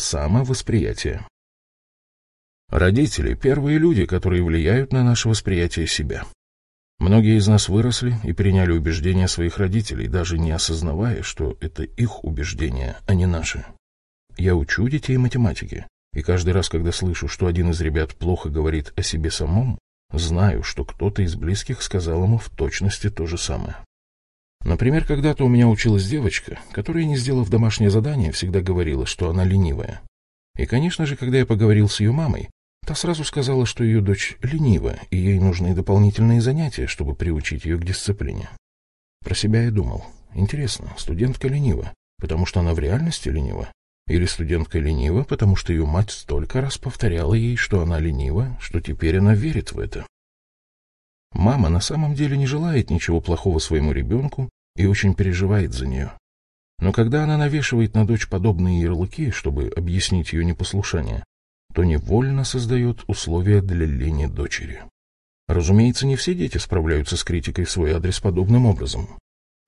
самовосприятия. Родители – первые люди, которые влияют на наше восприятие себя. Многие из нас выросли и приняли убеждения своих родителей, даже не осознавая, что это их убеждения, а не наши. Я учу детей математики, и каждый раз, когда слышу, что один из ребят плохо говорит о себе самом, знаю, что кто-то из близких сказал ему в точности то же самое. Например, когда-то у меня училась девочка, которая, не сделав домашнее задание, всегда говорила, что она ленивая. И, конечно же, когда я поговорил с ее мамой, Та сразу сказала, что ее дочь ленива, и ей нужны дополнительные занятия, чтобы приучить ее к дисциплине. Про себя я думал. Интересно, студентка ленива, потому что она в реальности ленива? Или студентка ленива, потому что ее мать столько раз повторяла ей, что она ленива, что теперь она верит в это? Мама на самом деле не желает ничего плохого своему ребенку и очень переживает за нее. Но когда она навешивает на дочь подобные ярлыки, чтобы объяснить ее непослушание, то невольно создает условия для лени дочери. Разумеется, не все дети справляются с критикой в свой адрес подобным образом.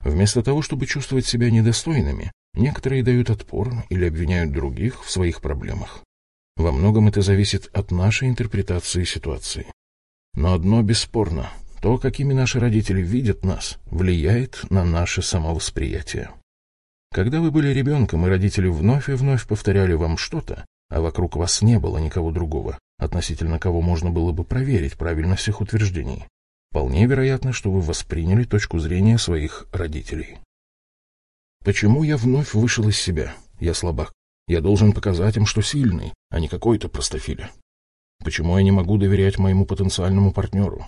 Вместо того, чтобы чувствовать себя недостойными, некоторые дают отпор или обвиняют других в своих проблемах. Во многом это зависит от нашей интерпретации ситуации. Но одно бесспорно. То, какими наши родители видят нас, влияет на наше самовосприятие. Когда вы были ребенком, и родители вновь и вновь повторяли вам что-то, а вокруг вас не было никого другого, относительно кого можно было бы проверить правильность их утверждений. Вполне вероятно, что вы восприняли точку зрения своих родителей. Почему я вновь вышел из себя? Я слабак. Я должен показать им, что сильный, а не какой-то простофиля. Почему я не могу доверять моему потенциальному партнеру?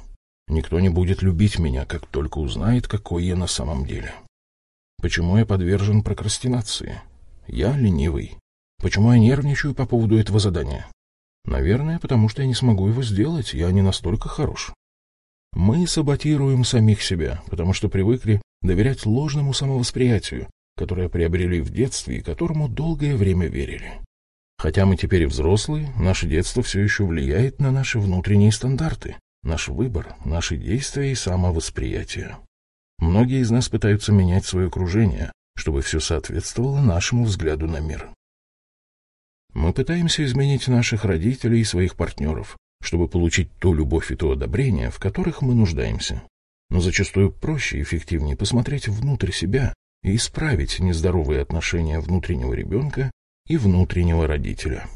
Никто не будет любить меня, как только узнает, какой я на самом деле. Почему я подвержен прокрастинации? Я ленивый. Почему я нервничаю по поводу этого задания? Наверное, потому что я не смогу его сделать, я не настолько хорош. Мы саботируем самих себя, потому что привыкли доверять ложному самовосприятию, которое приобрели в детстве и которому долгое время верили. Хотя мы теперь взрослые, наше детство все еще влияет на наши внутренние стандарты, наш выбор, наши действия и самовосприятие. Многие из нас пытаются менять свое окружение, чтобы все соответствовало нашему взгляду на мир. Мы пытаемся изменить наших родителей и своих партнеров, чтобы получить ту любовь и то одобрение, в которых мы нуждаемся. Но зачастую проще и эффективнее посмотреть внутрь себя и исправить нездоровые отношения внутреннего ребенка и внутреннего родителя.